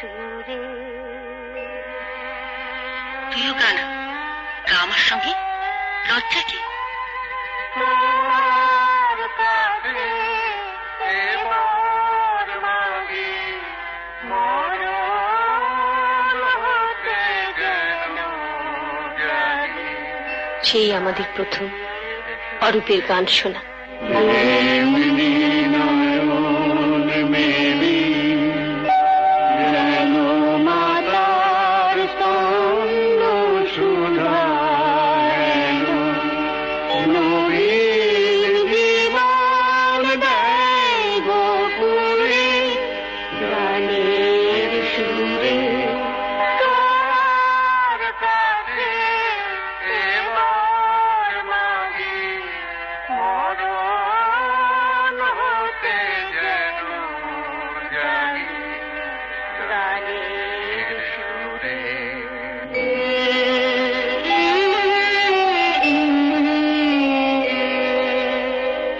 সুরে। তুইও গানা গা আমার সঙ্গে? লজ্জা কি? সেই আমাদের প্রথম অরূপের গান শোনা।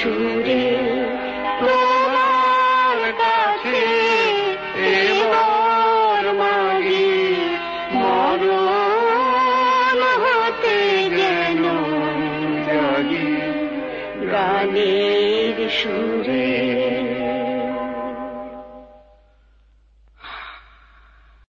সুরে তোমার কাছে এবার মাগি মরণ হতে যেন জাগি গানের সুরে।